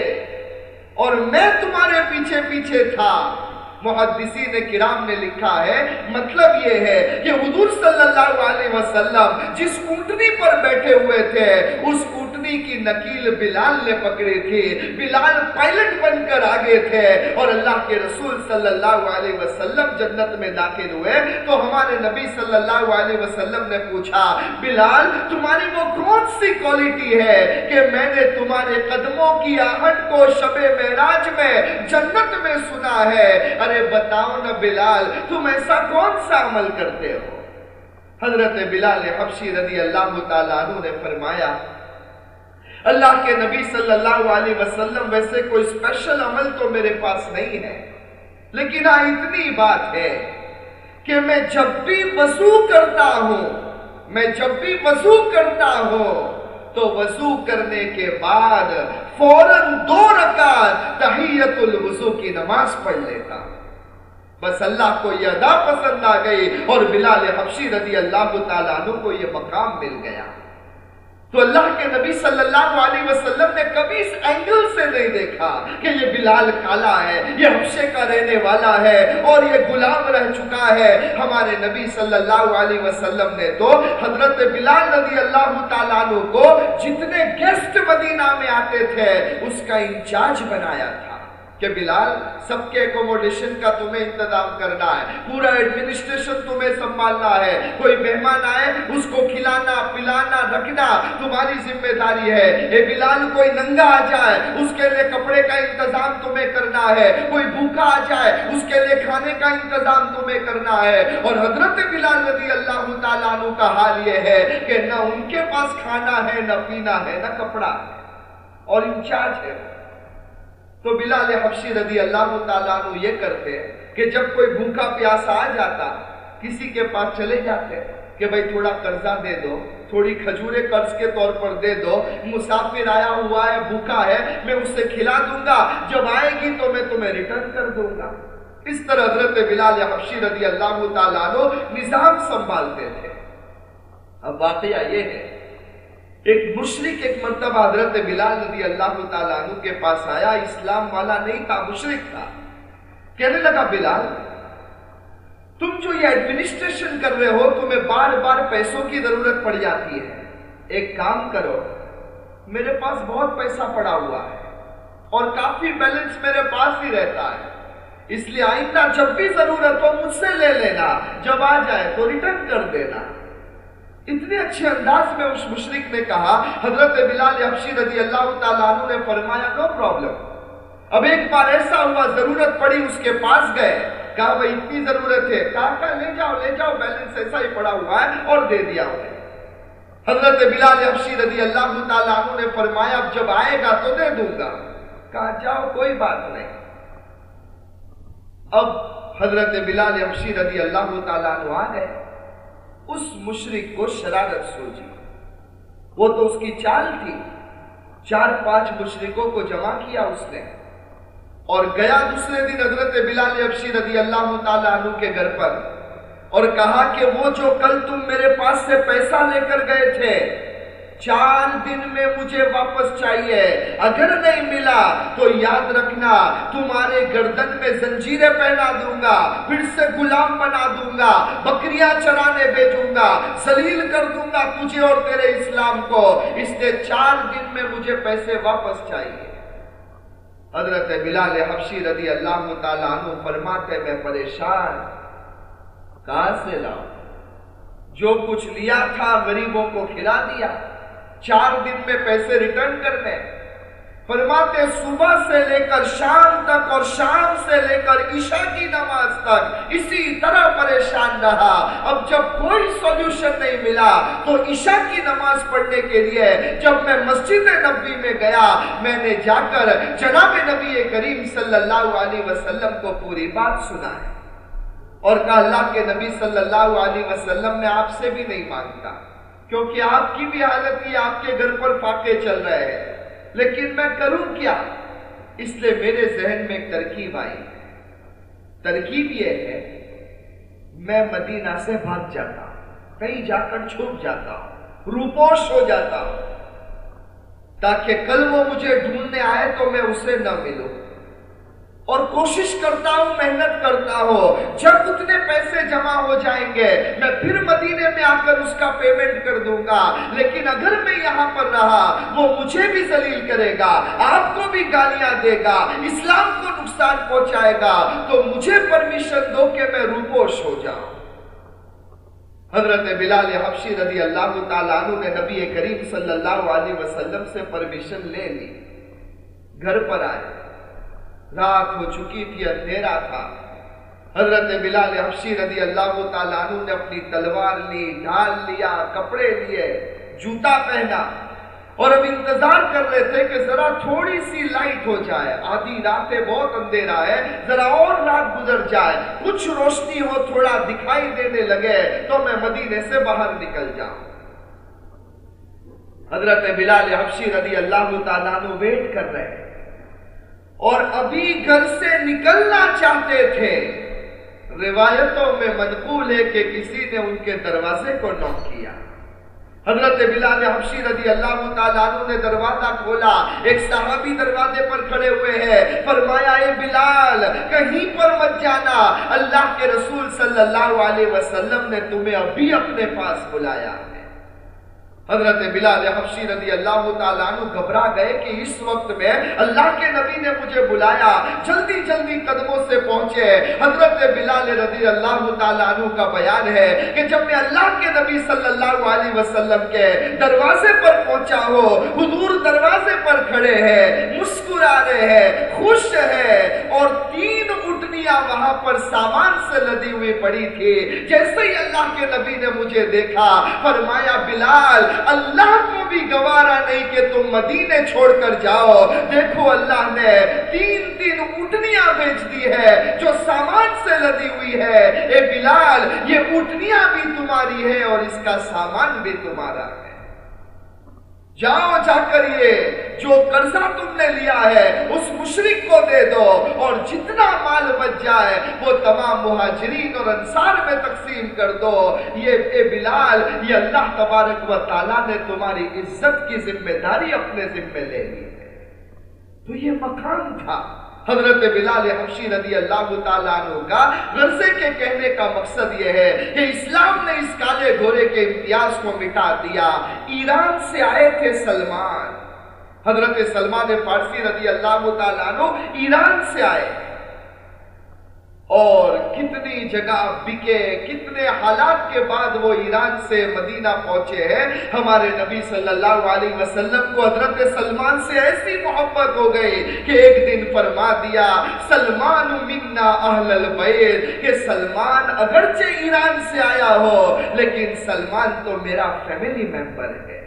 اور میں تمہارے پیچھے پیچھے تھا۔ محدثین کرام نے لکھا ہے مطلب یہ ہے کہ حضور صلی اللہ علیہ وسلم جس اونٹنی پر بیٹھے ہوئے تھے، اس اونٹنی کی نکیل بلال نے پکڑی تھی بلال پائلٹ بن کر آگے تھے اور اللہ کے رسول صلی اللہ علیہ وسلم جنت میں داخل ہوئے۔ تو ہمارے نبی صلی اللہ علیہ وسلم نے پوچھا، بلال، تمہاری وہ کون سی کوالٹی ہے کہ میں نے تمہارے قدموں کی آہٹ کو شب معراج میں جنت میں سنا ہے؟ ارے ارے بتاؤ نا بلال، تم ایسا کون سا عمل کرتے ہو؟ حضرت بلال حبشی رضی اللہ تعالیٰ عنہ نے فرمایا، اللہ کے نبی صلی اللہ علیہ وسلم ویسے کوئی اسپیشل عمل تو میرے پاس نہیں ہے، لیکن ہاں اتنی بات ہے کہ میں جب بھی وضو کرتا ہوں، میں جب بھی وضو کرتا ہوں، تو وضو کرنے کے بعد فوراً دو رکعت تحیت الوضو کی نماز پڑھ لیتا ہوں۔ بس اللہ کو یہ ادا پسند آ گئی اور بلال حبشی رضی اللہ تعالیٰ عنہ کو یہ مقام مل گیا۔ تو اللہ کے نبی صلی اللہ علیہ وسلم نے کبھی اس اینگل سے نہیں دیکھا کہ یہ بلال کالا ہے، یہ حبشے کا رہنے والا ہے اور یہ غلام رہ چکا ہے۔ ہمارے نبی صلی اللہ علیہ وسلم نے تو حضرت بلال رضی اللہ تعالیٰ عنہ کو جتنے گیسٹ مدینہ میں آتے تھے، اس کا انچارج بنایا تھا۔ کہ بلال، سب کے اکوموڈیشن کا تمہیں انتظام کرنا ہے۔ پورا ایڈمنسٹریشن تمہیں سنبھالنا ہے۔ کوئی مہمان آئے، اس کو کھلانا، پلانا، رکھنا تمہاری ذمہ داری ہے۔ اے بلال، کوئی ننگا آ جائے، اس کے لیے کپڑے کا انتظام تمہیں کرنا ہے۔ کوئی بھوکا آ جائے، اس کے لیے کھانے کا انتظام تمہیں کرنا ہے۔ اور حضرت بلال رضی اللہ تعالیٰ عنہ کا حال یہ ہے کہ نہ ان کے پاس کھانا ہے، نہ پینا ہے، نہ کپڑا ہے۔ اور انچارج ہے۔ تو بلال حبشی رضی اللہ تعالیٰ عنہ یہ کرتے کہ جب کوئی بھوکا پیاسا آ جاتا، کسی کے پاس چلے جاتے کہ بھائی تھوڑا قرضہ دے دو، تھوڑی کھجورے قرض کے طور پر دے دو، مسافر آیا ہوا ہے، بھوکا ہے، میں اس سے کھلا دوں گا، جب آئے گی تو میں تمہیں ریٹرن کر دوں گا۔ اس طرح حضرت بلال حبشی رضی اللہ تعالیٰ عنہ نظام سنبھالتے تھے۔ اب واقعہ یہ ہے ایک مشرق، ایک مرتبہ حضرت بلال رضی اللہ تعالیٰ عنہ کے پاس آیا، اسلام والا نہیں تھا، مشرق تھا۔ کہنے لگا، بلال، تم جو یہ ایڈمنسٹریشن کر رہے ہو، تمہیں بار بار پیسوں کی ضرورت پڑ جاتی ہے۔ ایک کام کرو، میرے پاس بہت پیسہ پڑا ہوا ہے اور کافی بیلنس میرے پاس ہی رہتا ہے۔ اس لیے آئندہ جب بھی ضرورت ہو، مجھ سے لے لینا، جب آ جائے تو ریٹرن کر دینا۔ اتنے اچھے انداز میں اس مشرق نے کہا، حضرت بلال حبشی رضی اللہ تعالیٰ عنہ نے فرمایا نو پرابلم اب ایک بار ایسا ہوا، ضرورت پڑی، اس کے پاس گئے۔ کہا، بھائی، اتنی ضرورت ہے کہا کہا لے جاؤ لے جاؤ بیلنس ایسا ہی پڑا ہوا ہے اور دے دیا انہیں حضرت بلال حبشی رضی اللہ تعالیٰ عنہ نے فرمایا، اب جب آئے گا تو دے دوں گا۔ کہا، جاؤ، کوئی بات نہیں۔ اب حضرت بلال حبشی رضی اللہ تعالیٰ عنہ آ گئے۔ اس مشرق کو شرارت سوچی۔ وہ تو اس کی چال تھی۔ چار پانچ مشرقوں کو جمع کیا اس نے۔ اور گیا دوسرے دن حضرت بلال ابشی رضی اللہ تعالیٰ عنہ کے گھر پر اور کہا کہ وہ جو کل تم میرے پاس سے پیسہ لے کر گئے تھے چار دن میں مجھے واپس چاہیے۔ اگر نہیں ملا تو یاد رکھنا، تمہارے گردن میں زنجیریں پہنا دوں گا، پھر سے غلام بنا دوں گا، بکریاں چرانے بھیجوں گا، سلیل کر دوں گا تجھے اور تیرے اسلام کو۔ اس نے چار دن میں مجھے پیسے واپس چاہیے۔ حضرت بلال حبشی رضی اللہ تعالیٰ عنہ فرماتے، میں پریشان، کہاں سے لاؤں؟ جو کچھ لیا تھا، غریبوں کو کھلا دیا۔ چار دن میں پیسے ریٹرن کرنے۔ فرماتے صبح سے لے کر شام تک اور شام سے لے کر عشاء کی نماز تک اسی طرح پریشان رہا۔ اب جب کوئی سولوشن نہیں ملا، تو عشاء کی نماز پڑھنے کے لیے جب میں مسجد نبی میں گیا، میں نے جا کر جناب نبی کریم صلی اللہ علیہ وسلم کو پوری بات سنا ہے اور کہا، اللہ کے نبی صلی اللہ علیہ وسلم میں آپ سے بھی نہیں مانگتا۔ کیونکہ آپ کی بھی حالت یہ آپ کے گھر پر فاقے چل رہے ہیں۔ لیکن میں کروں کیا؟ اس لیے میرے ذہن میں ایک ترکیب آئی۔ ترکیب یہ ہے، میں مدینہ سے بھاگ جاتا ہوں، کہیں جا کر چھوٹ جاتا ہوں، روپوش ہو جاتا ہوں، تاکہ کل وہ مجھے ڈھونڈنے آئے تو میں اسے نہ ملوں۔ اور کوشش کرتا ہوں، محنت کرتا ہوں۔ جب اتنے پیسے جمع ہو جائیں گے، میں پھر مدینے میں آ کر اس کا پیمنٹ کر دوں گا۔ لیکن اگر میں یہاں پر رہا، وہ مجھے بھی ذلیل کرے گا، آپ کو بھی گالیاں دے گا، اسلام کو نقصان پہنچائے گا، تو مجھے پرمیشن دو کہ میں روپوش ہو جاؤں۔ حضرت بلال حبشی رضی اللہ تعالیٰ عنہ نے نبی کریم صلی اللہ علیہ وسلم سے پرمیشن لے لی۔ گھر پر آئے۔ رات ہو چکی تھی، اندھیرا تھا۔ حضرت بلال حفشی رضی اللہ تعالیٰ عنہ نے اپنی تلوار لی، ڈھال لیا، کپڑے لیے، جوتا پہنا۔ اور اب انتظار کر رہے تھے کہ ذرا تھوڑی سی لائٹ ہو جائے۔ آدھی راتیں بہت اندھیرا ہے، ذرا اور رات گزر جائے۔ کچھ روشنی ہو، تھوڑا دکھائی دینے لگے، تو میں مدینے سے باہر نکل جاؤں۔ حضرت بلال حفشی رضی اللہ تعالیٰ عنہ ویٹ کر رہے۔ ہیں اور ابھی گھر سے نکلنا چاہتے تھے۔ روایتوں میں منقول ہے کہ کسی نے ان کے دروازے کو نوک کیا۔ حضرت بلال حبشی رضی اللہ تعالیٰ نے دروازہ کھولا۔ ایک صحابی دروازے پر کھڑے ہوئے ہیں۔ فرمایا، اے بلال، کہیں پر مت جانا۔ اللہ کے رسول صلی اللہ علیہ وسلم نے تمہیں ابھی اپنے پاس بلایا۔ حضرت بلال حفشی رضی اللہ تعالیٰ عنہ گھبرا گئے کہ اس وقت میں اللہ کے نبی نے مجھے بلایا۔ جلدی جلدی قدموں سے پہنچے۔ حضرت بلال رضی اللہ تعالیٰ عنہ کا بیان ہے کہ جب میں اللہ کے نبی صلی اللہ علیہ وسلم کے دروازے پر پہنچا ہو، حضور دروازے پر کھڑے ہیں، مسکرا رہے ہیں، خوش ہے اور تین اٹھنیاں وہاں پر سامان سے لدی ہوئی پڑی تھی۔ جیسے ہی اللہ کے نبی نے مجھے دیکھا، فرمایا، بلال اللہ کو بھی گوارا نہیں کہ تم مدینے چھوڑ کر جاؤ۔ دیکھو اللہ نے تین تین اٹھنیاں بیچ دی ہے جو سامان سے لدی ہوئی ہے۔ اے بلال، یہ اٹھنیاں بھی تمہاری ہے اور اس کا سامان بھی تمہارا ہے۔ جاؤ جا کر یہ جو قرضہ تم نے لیا ہے، اس مشرق کو دے دو۔ اور جتنا مال بچ جائے، وہ تمام مہاجرین اور انصار میں تقسیم کر دو۔ یہ اے بلال، یہ اللہ تبارک و تعالیٰ نے تمہاری عزت کی ذمہ داری اپنے ذمہ لے لی ہے۔ تو یہ مقام تھا۔ حضرت بلال حفشی رضی اللہ تعالیٰ عنہ کا غرضے کے کہنے کا مقصد یہ ہے کہ اسلام نے اس کالے گھوڑے کے امتیاز کو مٹا دیا۔ ایران سے آئے تھے سلمان۔ حضرت سلمان فارسی رضی اللہ تعالیٰ عنہ ایران سے آئے۔ اور کتنی جگہ بکے، کتنے حالات کے بعد وہ ایران سے مدینہ پہنچے ہیں۔ ہمارے نبی صلی اللہ علیہ وسلم کو حضرت سلمان سے ایسی محبت ہو گئی کہ ایک دن فرما دیا، سلمان منا اہل البیت کہ سلمان اگرچہ ایران سے آیا ہو، لیکن سلمان تو میرا فیملی ممبر ہے۔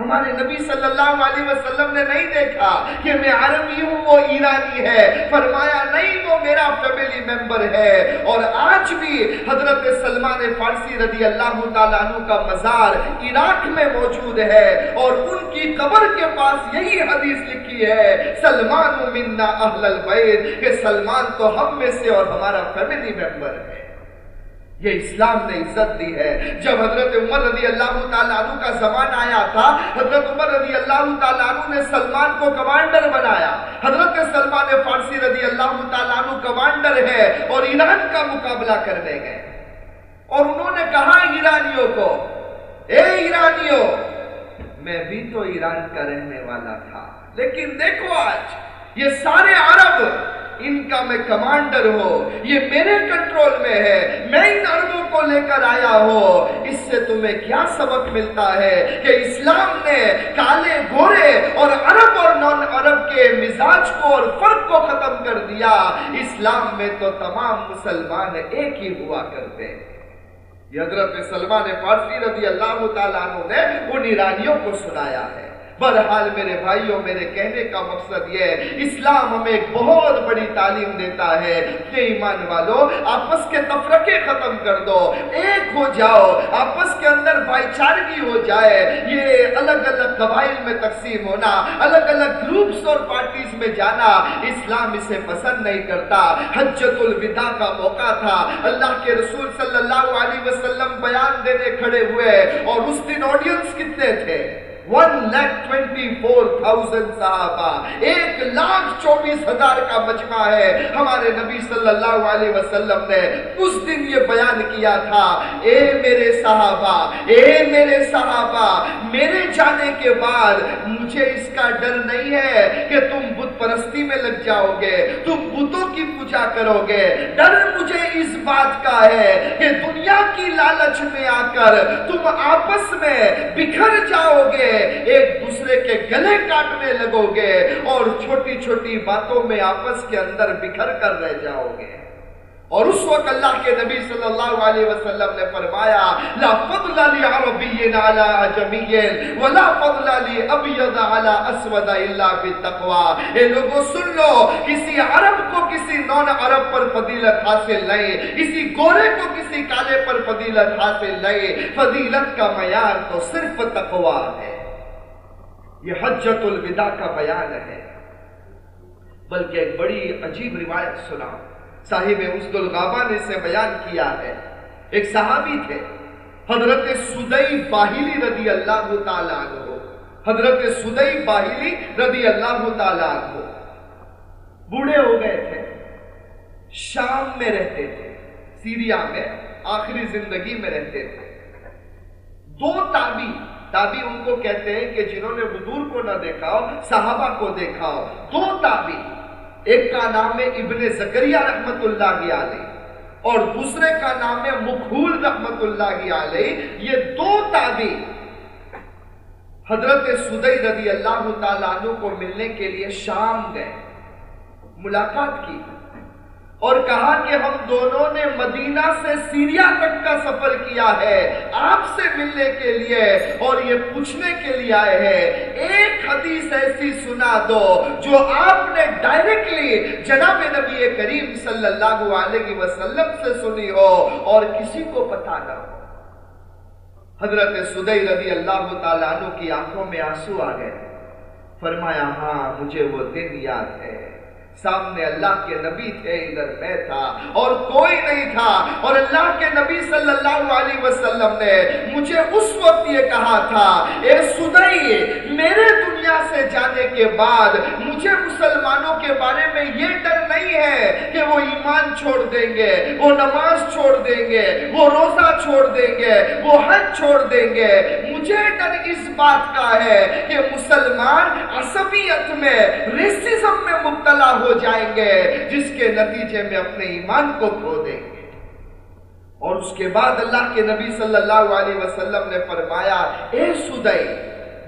ہمارے نبی صلی اللہ علیہ وسلم نے نہیں دیکھا کہ میں عربی ہوں، وہ ایرانی ہے۔ فرمایا، نہیں، وہ میرا فیملی ممبر ہے۔ اور آج بھی حضرت سلمان فارسی رضی اللہ تعالیٰ عنہ کا مزار عراق میں موجود ہے اور ان کی قبر کے پاس یہی حدیث لکھی ہے، سلمان منا اہل البیت، کہ سلمان تو ہم میں سے اور ہمارا فیملی ممبر ہے۔ یہ اسلام نے عزت دی ہے۔ جب حضرت عمر رضی اللہ تعالیٰ عنہ کا زمان آیا تھا، حضرت عمر رضی اللہ تعالیٰ عنہ نے سلمان کو کمانڈر بنایا۔ حضرت سلمان فارسی رضی اللہ تعالیٰ عنہ کمانڈر ہے اور ایران کا مقابلہ کرنے گئے۔ اور انہوں نے کہا ایرانیوں کو، اے ایرانیوں، میں بھی تو ایران کا رہنے والا تھا، لیکن دیکھو آج یہ سارے عرب ان کا میں کمانڈر ہو یہ میرے کنٹرول میں ہے، میں ان عربوں کو لے کر آیا ہوں۔ اس سے تمہیں کیا سبق ملتا ہے کہ اسلام نے کالے گورے اور عرب اور نان عرب کے مزاج کو اور فرق کو ختم کر دیا۔ اسلام میں تو تمام مسلمان ایک ہی ہوا کرتے یہ حضرت سلمان فارسی رضی اللہ تعالیٰ عنہ نے ان ایرانیوں کو سنایا ہے۔ برحال میرے بھائیوں، میرے کہنے کا مقصد یہ ہے، اسلام ہمیں ایک بہت بڑی تعلیم دیتا ہے۔ کہ ایمان والو آپس کے تفرقے ختم کر دو۔ ایک ہو جاؤ آپس کے اندر بھائی چارگی ہو جائے۔ یہ الگ الگ قبائل میں تقسیم ہونا، الگ الگ گروپس اور پارٹیز میں جانا۔ اسلام اسے پسند نہیں کرتا۔ حجت الوداع کا موقع تھا۔ اللہ کے رسول صلی اللہ علیہ وسلم بیان دینے کھڑے ہوئے اور اس دن آڈینس کتنے تھے؟ One lakh twenty four thousand صحابہ ایک لاکھ چوبیس ہزار کا مجمع ہے ہمارے نبی صلی اللہ علیہ وسلم نے اس دن یہ بیان کیا تھا اے میرے صحابہ اے میرے صحابہ میرے جانے کے بعد مجھے اس کا ڈر نہیں ہے کہ تم بت پرستی میں لگ جاؤ گے تم بتوں کی پوجا کرو گے ڈر مجھے اس بات کا ہے کہ دنیا کی لالچ میں آ کر تم آپس میں بکھر جاؤ گے ایک دوسرے کے گلے کاٹنے لگو گے اور چھوٹی چھوٹی باتوں میں آپس کے اندر بکھر کر رہ جاؤ گے اور اس وقت اللہ کے نبی صلی اللہ علیہ وسلم نے فرمایا، لا فضل لی عربی علی عجمی ولا فضل لی ابید علی اسود الا بالتقوی اے لوگوں سن لو، کسی عرب کو کسی نون عرب پر فضیلت حاصل نہیں، کسی گورے کو کسی کالے پر فضیلت حاصل نہیں۔ فضیلت کا معیار تو صرف تقوی ہے۔ یہ حجت الوداع کا بیان ہے۔ بلکہ ایک بڑی عجیب روایت سنا صاحب اسد الغابہ نے اسے بیان کیا ہے۔ ایک صحابی تھے۔ حضرت سدئی باہلی رضی اللہ تعالیٰ عنہ۔ حضرت سدئی باہلی رضی اللہ تعالیٰ عنہ۔ بوڑھے ہو گئے تھے۔ شام میں رہتے تھے۔ سیریا میں، آخری زندگی میں رہتے تھے۔ دو تابی تابی ان کو کہتے ہیں کہ جنہوں نے حضور کو نہ دیکھا ہو صحابہ کو دیکھا ہو دو تابی، ایک کا نام ہے ابن زکریہ رحمت اللہ علیہ اور دوسرے کا نام ہے مکھول رحمت اللہ علیہ۔ یہ دو تابی حضرت سدئی رضی اللہ تعالیٰ عنہ کو ملنے کے لیے شام گئے، ملاقات کی۔ اور کہا کہ ہم دونوں نے مدینہ سے سیریا تک کا سفر کیا ہے، آپ سے ملنے کے لیے اور یہ پوچھنے کے لیے آئے ہیں۔ ایک حدیث ایسی سنا دو جو آپ نے ڈائریکٹلی جناب نبی کریم صلی اللہ علیہ وسلم سے سنی ہو اور کسی کو پتا نہ ہو۔ حضرت سدئی رضی اللہ تعالیٰ عنہ کی آنکھوں میں آنسو آ گئے۔ فرمایا ہاں مجھے وہ دن یاد ہے۔ سامنے اللہ کے نبی تھے، ادھر میں تھا اور کوئی نہیں تھا۔ اور اللہ کے نبی صلی اللہ علیہ وسلم نے مجھے اس وقت یہ کہا تھا، اے سدئی میرے دنیا سے جانے کے بعد مجھے مسلمانوں کے بارے میں یہ ڈر نہیں ہے کہ وہ ایمان چھوڑ دیں گے، وہ نماز چھوڑ دیں گے، وہ روزہ چھوڑ دیں گے، وہ حج چھوڑ دیں گے۔ مجھے ڈر اس بات کا ہے کہ مسلمان عصبیت میں ریسزم میں مبتلا ہو جائیں گے، جس کے نتیجے میں اپنے ایمان کو کھو دیں گے۔ اور اس کے بعد اللہ کے نبی صلی اللہ علیہ وسلم نے فرمایا، اے سدئی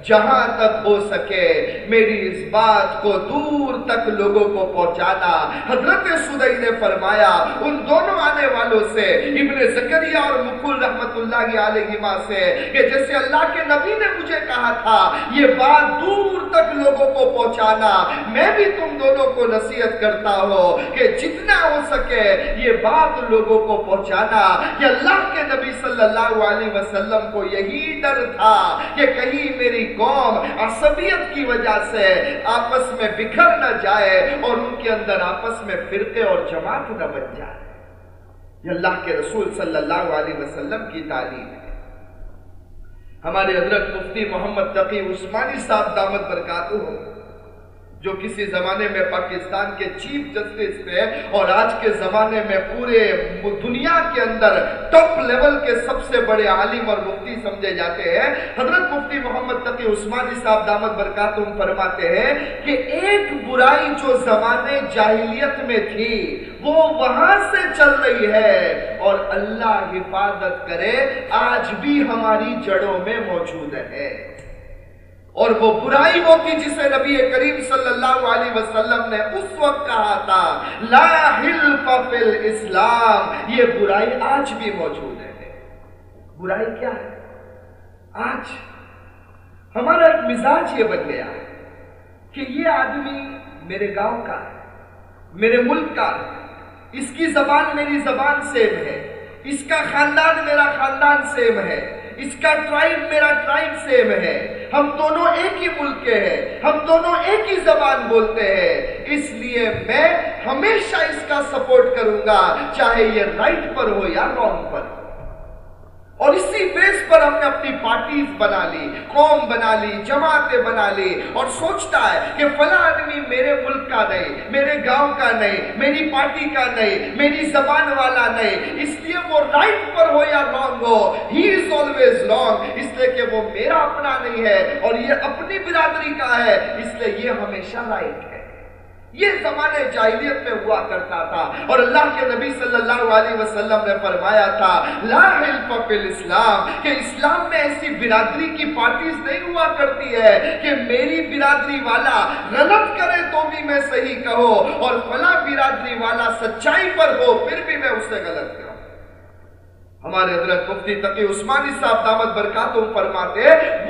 جہاں تک ہو سکے، میری اس بات کو دور تک لوگوں کو پہنچانا۔ حضرت سدئی نے فرمایا، ان دونوں آنے والوں سے، ابن زکریہ اور مکل رحمت اللہ علیہ سے، کہ جیسے اللہ کے نبی نے مجھے کہا تھا، یہ بات دور تک لوگوں کو پہنچانا۔ میں بھی تم دونوں کو نصیحت کرتا ہوں کہ جتنا ہو سکے، یہ بات لوگوں کو پہنچانا۔ کہ اللہ کے نبی صلی اللہ علیہ وسلم کو یہی ڈر تھا کہ کہیں میری قوم عصبیت کی وجہ سے آپس میں بکھر نہ جائے اور ان کے اندر آپس میں فرقے اور جماعت نہ بن جائے۔ یہ اللہ کے رسول صلی اللہ علیہ وسلم کی تعلیم ہے۔ ہمارے حضرت مفتی محمد تقی عثمانی صاحب دامت برکاتہ ہوں۔ جو کسی زمانے میں پاکستان کے چیف جسٹس تھے اور آج کے زمانے میں پورے دنیا کے اندر ٹاپ لیول کے سب سے بڑے عالم اور مفتی سمجھے جاتے ہیں۔ حضرت مفتی محمد تقی عثمانی صاحب دامت برکاتم فرماتے ہیں کہ ایک برائی جو زمانے جاہلیت میں تھی، وہ وہاں سے چل رہی ہے۔ اور اللہ حفاظت کرے، آج بھی ہماری جڑوں میں موجود ہے۔ اور وہ برائی وہ تھی جسے نبی کریم صلی اللہ علیہ وسلم نے اس وقت کہا تھا، لا حلف فی الاسلام، یہ برائی آج بھی موجود ہے۔ برائی کیا ہے؟ آج ہمارا ایک مزاج یہ بن گیا ہے کہ یہ آدمی میرے گاؤں کا ہے، میرے ملک کا ہے۔ اس کی زبان میری زبان سیم ہے، اس کا خاندان میرا خاندان سیم ہے، اس کا ٹرائب میرا ٹرائب سیم ہے۔ ہم دونوں ایک ہی ملک کے ہیں، ہم دونوں ایک ہی زبان بولتے ہیں۔ اس لیے میں ہمیشہ اس کا سپورٹ کروں گا، چاہے یہ رائٹ پر ہو یا رانگ پر۔ ہو اور اسی بیس پر ہم نے اپنی پارٹیز بنا لی، قوم بنا لی، جماعتیں بنا لی اور سوچتا ہے کہ فلاں آدمی میرے ملک کا نہیں، میرے گاؤں کا نہیں، میری پارٹی کا نہیں، میری زبان والا نہیں۔ اس لیے وہ رائٹ پر ہو یا رانگ ہو ہی از آلویز رانگ اس لیے کہ وہ میرا اپنا نہیں ہے اور یہ اپنی برادری کا ہے۔ اس لیے یہ ہمیشہ رائٹ ہے۔ یہ زمانے جاہلیت میں ہوا کرتا تھا اور اللہ کے نبی صلی اللہ علیہ وسلم نے فرمایا تھا، لا حلف فی الاسلام، کہ اسلام میں ایسی برادری کی پارٹیز نہیں ہوا کرتی ہے کہ میری برادری والا غلط کرے تو بھی میں صحیح کہو اور فلا برادری والا سچائی پر ہو پھر بھی میں اسے غلط کروں ہمارے حضرت مفتی تقی عثمانی صاحب دامت برکاتوں فرماتے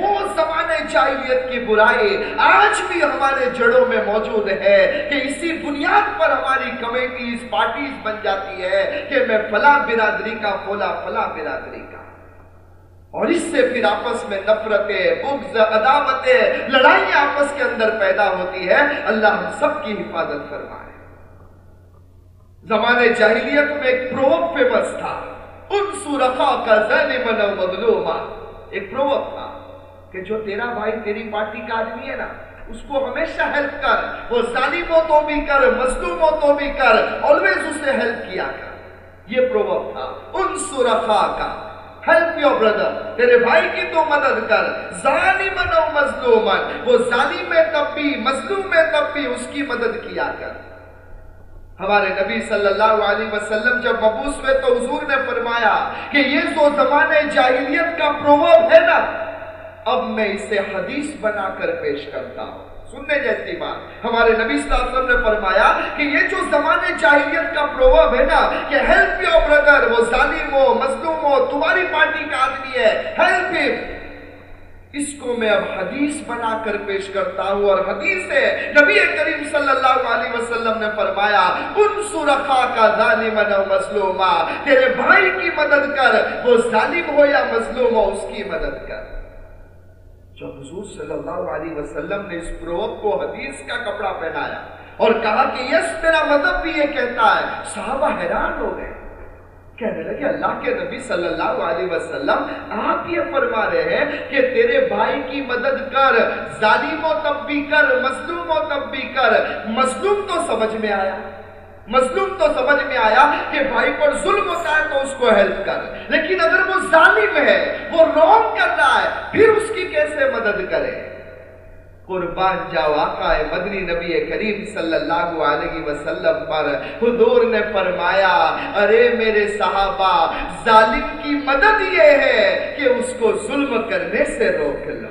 وہ زمانے جاہلیت کی برائی آج بھی ہمارے جڑوں میں موجود ہے کہ اسی بنیاد پر ہماری کمیٹیز پارٹیز بن جاتی ہے کہ میں فلا برادری کا فلا فلا برادری کا۔ اور اس سے پھر آپس میں نفرتیں، بغض، عداوتیں، لڑائیاں آپس کے اندر پیدا ہوتی ہے اللہ ہم سب کی حفاظت فرمائے۔ زمانے جاہلیت میں ایک پروب فیمس تھا۔ انصر کا ظالمن و مظلوما۔ ایک پروب تھا کہ جو تیرا بھائی تیری پارٹی کا آدمی ہے نا، اس کو ہمیشہ ہیلپ کر۔ وہ ظالم ہو تو بھی کر مظلوم ہو تو بھی کر آلویز اسے ہیلپ کیا کر یہ پروب تھا۔ انصر کا۔ ہیلپ یور بردر تیرے بھائی کی تو مدد کر۔ ظالمن و مظلومن وہ ظالم میں تب بھی مظلوم میں تب بھی اس کی مدد کیا کر۔ ہمارے نبی صلی اللہ علیہ وسلم جب مبوس ہوئے تو حضور نے فرمایا کہ یہ جو زمانے جاہلیت کا پروب ہے نا۔ اب میں اسے حدیث بنا کر پیش کرتا ہوں۔ سننے جیسی بات۔ ہمارے نبی صلی اللہ علیہ وسلم نے فرمایا کہ یہ جو زمانے جاہلیت کا پروب ہے نا، کہ ہیلپ یور بردر وہ ظالم ہو، مظلوم ہو، تمہاری پارٹی کا آدمی ہے ہیلپ ہم اس کو میں اب حدیث بنا کر پیش کرتا ہوں اور حدیث ہے، نبی کریم صلی اللہ علیہ وسلم نے فرمایا ان سرخا کا ظالم و مظلوما، تیرے بھائی کی مدد کر، وہ ظالم ہو یا مظلوم ہو، اس کی مدد کر. جب حضور صلی اللہ علیہ وسلم نے اس پروب کو حدیث کا کپڑا پہنایا اور کہا کہ، یس میرا مذہب بھی یہ کہتا ہے، صحابہ حیران ہو گئے۔ کہنے لگے، اللہ کے نبی صلی اللہ علیہ وسلم، آپ یہ فرما رہے ہیں کہ تیرے بھائی کی مدد کر، ظالم و تب بھی کر، مظلوم و تب بھی کر۔ مظلوم تو سمجھ میں آیا، مظلوم تو سمجھ میں آیا کہ بھائی پر ظلم ہوتا ہے تو اس کو ہیلپ کر۔ لیکن اگر وہ ظالم ہے، وہ رونگ کر رہا ہے، پھر اس کی کیسے مدد کرے؟ قربان جاؤ آقا مدنی نبی کریم صلی اللہ علیہ وسلم پر حضور نے فرمایا، ارے میرے صحابہ، ظالم کی مدد یہ ہے کہ اس کو ظلم کرنے سے روک لو۔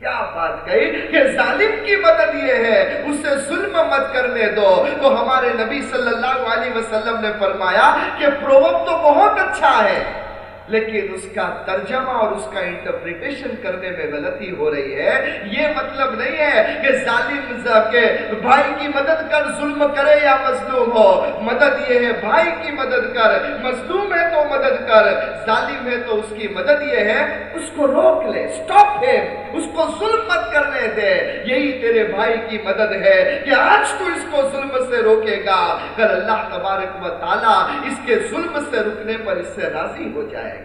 کیا بات کہی کہ ظالم کی مدد یہ ہے، اسے ظلم مت کرنے دو۔ تو ہمارے نبی صلی اللہ علیہ وسلم نے فرمایا کہ پروب تو بہت اچھا ہے۔ لیکن اس کا ترجمہ اور اس کا انٹرپریٹیشن کرنے میں غلطی ہو رہی ہے۔ یہ مطلب نہیں ہے کہ ظالم کے بھائی کی مدد کر ظلم کرے یا مظلوم ہو۔ مدد یہ ہے بھائی کی مدد کر، مظلوم ہے تو مدد کر، ظالم ہے تو اس کی مدد یہ ہے۔ اس کو روک لے سٹاپ ہے اس کو ظلم مت کرنے دے۔ یہی تیرے بھائی کی مدد ہے کہ آج تو اس کو ظلم سے روکے گا۔ اگر اللہ تبارک و تعالی اس کے ظلم سے رکنے پر اس سے راضی ہو جائے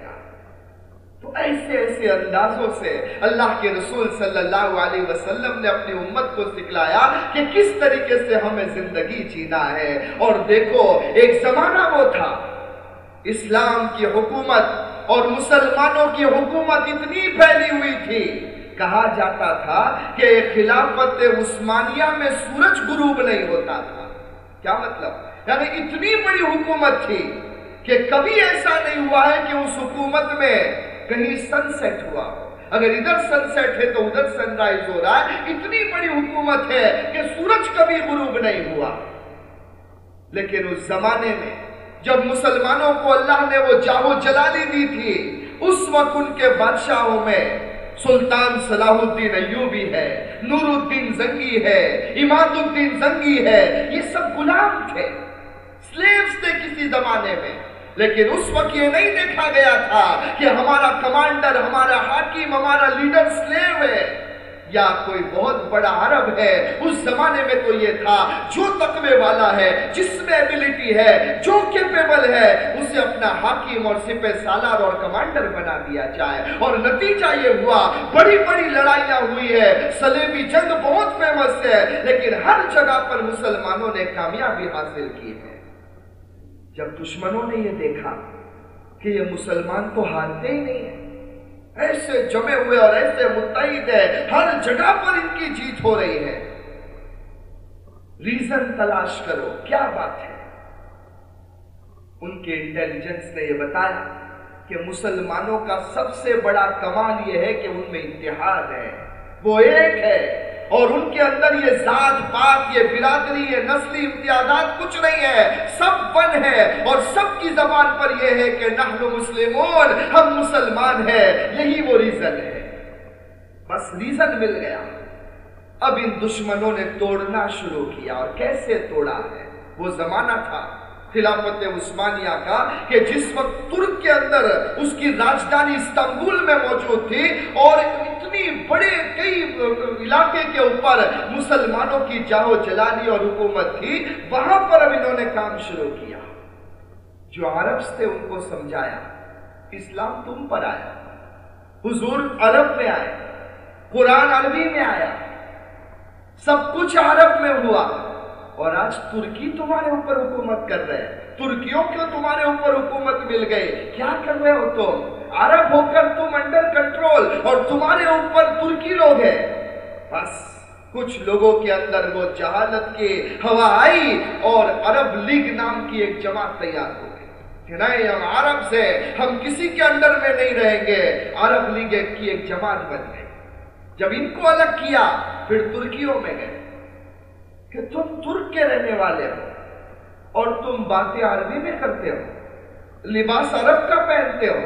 تو ایسے ایسے اندازوں سے اللہ کے رسول صلی اللہ علیہ وسلم نے اپنی امت کو سکھلایا کہ کس طریقے سے ہمیں زندگی جینا ہے۔ اور دیکھو، ایک زمانہ وہ تھا۔ اسلام کی حکومت اور مسلمانوں کی حکومت اتنی پھیلی ہوئی تھی۔ کہا جاتا تھا کہ خلافت عثمانیہ میں سورج غروب نہیں ہوتا تھا۔ کیا مطلب؟ یعنی اتنی بڑی حکومت تھی کہ کبھی ایسا نہیں ہوا ہے کہ اس حکومت میں کہیں سن سیٹ ہوا۔ اگر ادھر سن سیٹ ہے تو ادھر سن رائز ہو رہا ہے۔ اتنی بڑی حکومت ہے کہ سورج کبھی غروب نہیں ہوا۔ لیکن اس زمانے میں جب مسلمانوں کو اللہ نے وہ جاہو جلالی دی تھی، اس وقت ان کے بادشاہوں میں سلطان صلاح الدین ایوبی ہے نور الدین زنگی ہے اماد الدین زنگی ہے، یہ سب غلام تھے۔ سلیوز تھے کسی زمانے میں۔ لیکن اس وقت یہ نہیں دیکھا گیا تھا کہ ہمارا کمانڈر، ہمارا حاکم، ہمارا لیڈر سلیو ہے۔ یا کوئی بہت بڑا عرب ہے، اس زمانے میں تو یہ تھا، جو تقوی والا ہے، جس میں ایبیلٹی ہے، جو کیپیبل ہے، اسے اپنا حاکم اور سپہ سالار اور کمانڈر بنا دیا جائے۔ اور نتیجہ یہ ہوا، بڑی بڑی لڑائیاں ہوئی ہے سلیبی جنگ بہت فیمس ہے، لیکن ہر جگہ پر مسلمانوں نے کامیابی حاصل کی ہے۔ جب دشمنوں نے یہ دیکھا کہ یہ مسلمان تو ہارتے ہی نہیں ہیں۔ ایسے جمے ہوئے اور ایسے متحد ہے ہر جگہ پر ان کی جیت ہو رہی ہے۔ ریزن تلاش کرو، کیا بات ہے؟ ان کے انٹیلیجنس نے یہ بتایا کہ مسلمانوں کا سب سے بڑا کمال یہ ہے کہ ان میں اتحاد ہے۔ وہ ایک ہے۔ اور ان کے اندر یہ ذات پات یہ برادری، یہ نسلی امتیازات کچھ نہیں ہے، سب ون ہے اور سب کی زبان پر یہ ہے کہ نحن مسلمون، ہم مسلمان ہیں، یہی وہ ریزن ہے۔ بس ریزن مل گیا۔ اب ان دشمنوں نے توڑنا شروع کیا اور کیسے توڑا ہے؟ وہ زمانہ تھا۔ خلافت عثمانیہ کا کہ جس وقت ترک کے اندر اس کی راجدانی استنبول میں موجود تھی اور اتنی بڑے کئی علاقے کے اوپر مسلمانوں کی جاہو جلانی اور حکومت تھی، وہاں پر اب انہوں نے کام شروع کیا۔ جو عرب تھے ان کو سمجھایا، اسلام تم پر آیا۔ حضور عرب میں آئے، قرآن عربی میں آیا۔ سب کچھ عرب میں ہوا۔ اور آج ترکی تمہارے اوپر حکومت کر رہے ہیں۔ ترکیوں کیوں تمہارے اوپر حکومت مل گئی؟ کیا کر رہے ہو تم؟ عرب ہو کر تم انڈر کنٹرول اور تمہارے اوپر ترکی لوگ ہیں۔ بس کچھ لوگوں کے اندر وہ جہالت کی ہوا آئی اور عرب لیگ نام کی ایک جماعت تیار ہو گئی۔ کہ نہیں، ہم عرب سے، ہم کسی کے انڈر میں نہیں رہیں گے۔ عرب لیگ کی ایک جماعت بن گئی۔ جب ان کو الگ کیا، پھر ترکیوں میں گئے۔ کہ تم ترک کے رہنے والے ہو اور تم باتیں عربی میں کرتے ہو، لباس عرب کا پہنتے ہو،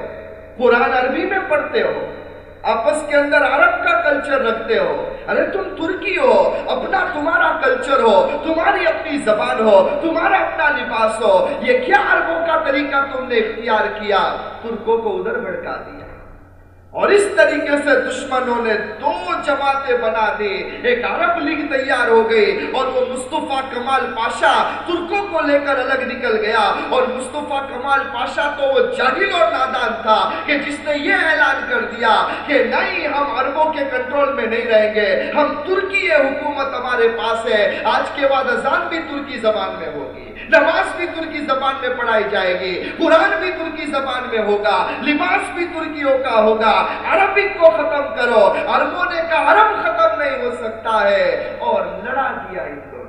قرآن عربی میں پڑھتے ہو، آپس کے اندر عرب کا کلچر رکھتے ہو۔ ارے، تم ترکی ہو، اپنا تمہارا کلچر ہو، تمہاری اپنی زبان ہو، تمہارا اپنا لباس ہو۔ یہ کیا عربوں کا طریقہ تم نے اختیار کیا؟ ترکوں کو ادھر بھڑکا دیا۔ اور اس طریقے سے دشمنوں نے دو جماعتیں بنا دی۔ ایک عرب لیگ تیار ہو گئی اور وہ مصطفیٰ کمال پاشا ترکوں کو لے کر الگ نکل گیا۔ اور مصطفیٰ کمال پاشا تو وہ جاہل اور نادان تھا کہ جس نے یہ اعلان کر دیا کہ نہیں، ہم عربوں کے کنٹرول میں نہیں رہیں گے۔ ہم ترکی حکومت ہمارے پاس ہے۔ آج کے بعد ازان بھی ترکی زبان میں ہوگی۔ نماز بھی ترکی زبان میں پڑھائی جائے گی۔ قرآن بھی ترکی زبان میں ہوگا۔ لباس بھی ترکیوں کا ہوگا۔ عربک کو ختم کرو، عربوں نے کہا عرب ختم نہیں ہو سکتا ہے، اور لڑا دیا ان دونوں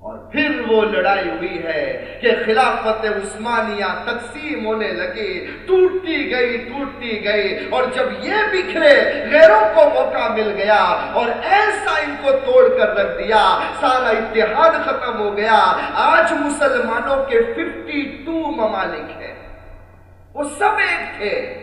اور پھر وہ لڑائی ہوئی ہے کہ خلافت عثمانیہ تقسیم ہونے لگی۔ ٹوٹتی گئی ٹوٹتی گئی۔ اور جب یہ بکھرے، غیروں کو موقع مل گیا۔ اور ایسا ان کو توڑ کر رکھ دیا، سارا اتحاد ختم ہو گیا۔ آج مسلمانوں کے ففٹی ٹو ممالک ہیں۔ وہ سب ایک تھے۔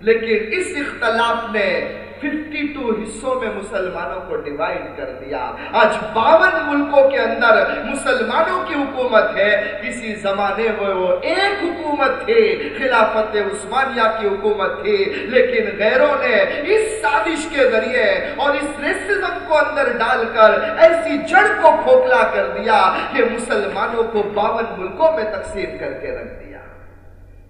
لیکن اس اختلاف نے ففٹی ٹو حصوں میں مسلمانوں کو ڈیوائڈ کر دیا۔ آج باون ملکوں کے اندر مسلمانوں کی حکومت ہے۔ کسی زمانے میں وہ ایک حکومت تھی، خلافت عثمانیہ کی حکومت تھی۔ لیکن غیروں نے اس سازش کے ذریعے اور اس ریسزم کو اندر ڈال کر ایسی جڑ کو کھوکھلا کر دیا کہ مسلمانوں کو باون ملکوں میں تقسیم کر کے رکھ دیا۔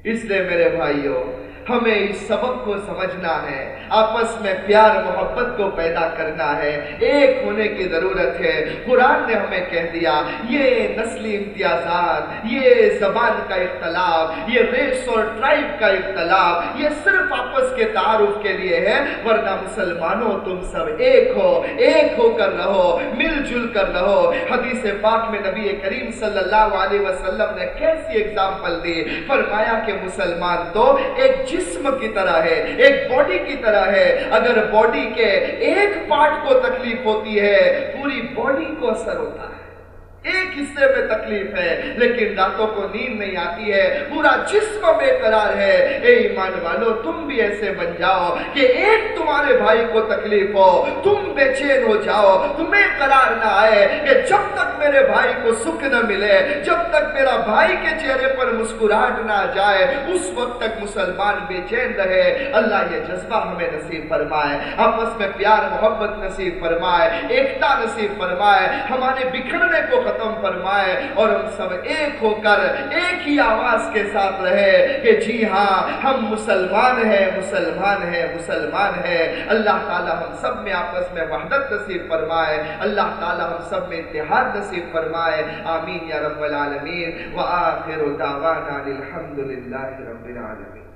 اس لیے میرے بھائیوں ہمیں اس سبق کو سمجھنا ہے۔ آپس میں پیار محبت کو پیدا کرنا ہے۔ ایک ہونے کی ضرورت ہے۔ قرآن نے ہمیں کہہ دیا، یہ نسلی امتیازات، یہ زبان کا اختلاف، یہ ریس اور ٹرائب کا اختلاف، یہ صرف آپس کے تعارف کے لیے ہے۔ ورنہ مسلمانوں، تم سب ایک ہو ایک ہو کر رہو، مل جل کر رہو۔ حدیث پاک میں نبی کریم صلی اللہ علیہ وسلم نے کیسی اگزامپل دی؟ فرمایا کہ مسلمان تو ایک جسم کی طرح ہے، ایک باڈی کی طرح ہے۔ اگر باڈی کے ایک پارٹ کو تکلیف ہوتی ہے، پوری باڈی کو اثر ہوتا ہے۔ ایک حصے میں تکلیف ہے، لیکن راتوں کو نیند نہیں آتی ہے۔ پورا جسم بے قرار ہے۔ اے ایمان والو، تم بھی ایسے بن جاؤ کہ ایک تمہارے بھائی کو تکلیف ہو۔ تم بے چین ہو جاؤ۔ تمہیں قرار نہ آئے کہ جب تک میرے بھائی کو سکھ نہ ملے، جب تک میرا بھائی کے چہرے پر مسکراہٹ نہ جائے، اس وقت تک مسلمان بے چین رہے۔ اللہ یہ جذبہ ہمیں نصیب فرمائے۔ آپس میں پیار، محبت نصیب فرمائے۔ ایکتا نصیب فرمائے۔ ہمارے بکھرنے کو ختم فرمائے اور ہم سب ایک ہو کر ایک ہی آواز کے ساتھ رہے کہ جی ہاں ہم مسلمان ہیں مسلمان ہیں مسلمان ہیں۔ اللہ تعالی ہم سب میں آپس میں وحدت نصیب فرمائے۔ اللہ تعالی ہم سب میں اتحاد نصیب فرمائے۔ آمین یا رب العالمین۔ وآخر دعوانا الحمدللہ رب العالمین۔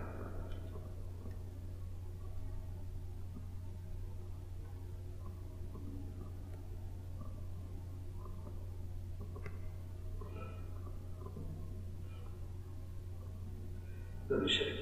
Então,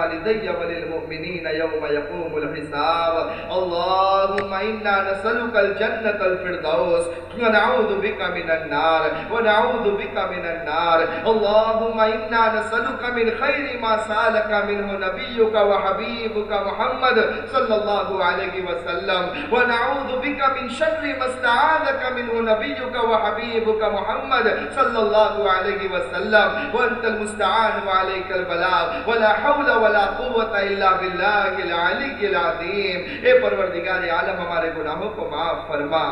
والدي وللمؤمنين يوم يقوم الحساب. اللهم إنا نسألك الجنة الفردوس ونعوذ بك من النار ونعوذ بك من النار. اللهم إنا نسألك من خير ما سألك منه نبيك وحبيبك محمد صلى الله عليه وسلم. ونعوذ بك من شر ما استعاذك منه نبيك وحبيبك محمد صلى الله عليه وسلم. وأنت المستعان وعليك البلاغ. ولا حول ولا ولا قوت الا باللہ العلی العظیم۔ اے پروردگار عالم ہمارے گناہوں کو معاف فرما۔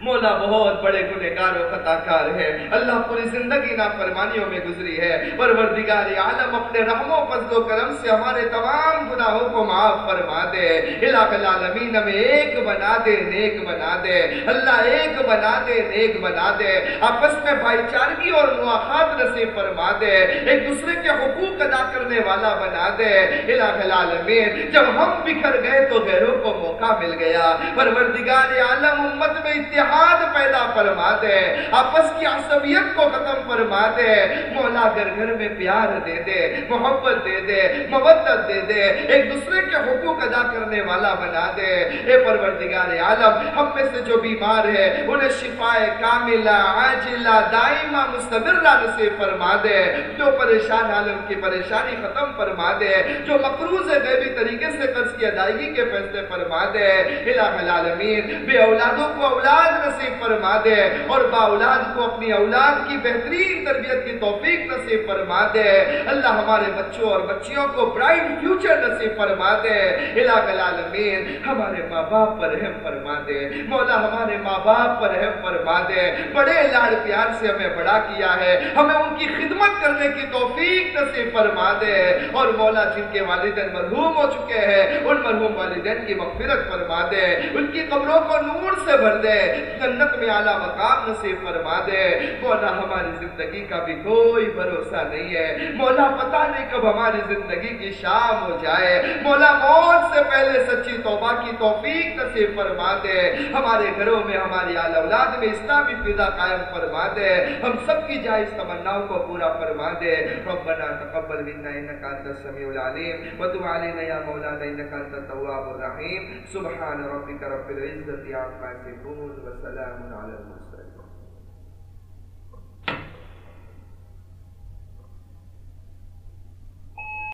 مولا بہت بڑے گنہگار و خطا کار ہے۔ اللہ پوری زندگی نافرمانیوں میں گزری ہے۔ پروردگار عالم اپنے رحم و فضل و کرم سے ہمارے تمام گناہوں کو معاف فرما دے۔ الہ العالمین ہمیں ایک بنا دے، نیک بنا دے۔ اللہ ایک بنا دے، نیک بنا دے۔ آپس میں بھائی چارگی اور مواخات نصیب فرما دے۔ ایک دوسرے کے حقوق ادا کرنے والا بنا دے۔ الہ العالمین، جب ہم بکھر گئے تو غیروں کو موقع مل گیا۔ پروردگار عالم امت میں اتحاد اتحاد پیدا فرما دے آپس کی عصبیت کو ختم فرما دے۔ مولا گھر گھر میں پیار دے دے، محبت دے دے مبدت دے دے۔ ایک دوسرے کے حقوق ادا کرنے والا بنا دے۔ اے پروردگار عالم، ہم میں سے جو بیمار ہے، انہیں شفاء کاملہ، عاجلہ، دائمہ، مستمرہ نصیب فرما دے۔ جو پریشان عالم کی پریشانی ختم فرما دے۔ جو مقروض غیبی طریقے سے قرض کی ادائیگی کے فیصلے فرما دے۔ الہ العالمین، بے اولادوں کو اولاد نصیب فرما دے اور با اولاد کو اپنی اولاد کی بہترین تربیت کی توفیق نصیب فرما دے۔ اللہ ہمارے بچوں اور بچیوں کو برائٹ فیوچر نصیب فرما دے۔ الہ العالمین، ہمارے ماں باپ پر رحم فرما دے۔ مولا ہمارے ماں باپ پر رحم فرما دے۔ بڑے لاڑ پیار سے ہمیں بڑا کیا ہے۔ ہمیں ان کی خدمت کرنے کی توفیق نصیب فرما دے۔ اور مولا جن کے والدین مرحوم ہو چکے ہیں، ان مرحوم والدین کی مغفرت فرما دے۔ ان کی قبروں کو نور سے بھر دے۔ جنت میں اعلیٰ مقام نصیب فرما دے۔ مولا ہماری زندگی کا بھی کوئی بھروسہ نہیں ہے۔ مولا پتہ نہیں کب ہماری زندگی کی شام ہو جائے۔ مولا موت سے پہلے سچی توبہ کی توفیق نصیب فرما دے۔ ہمارے گھروں میں ہماری اعلی اولاد میں اسلامی فضا قائم فرما دے۔ ہم سب کی جائز تمناؤں کو پورا فرما دے۔ ربنا تقبل منا انك انت السميع العليم وتب علينا يا مولانا انك انت التواب الرحيم سبحان ربك رب العزه عما يصفون وسلام على المرسلين.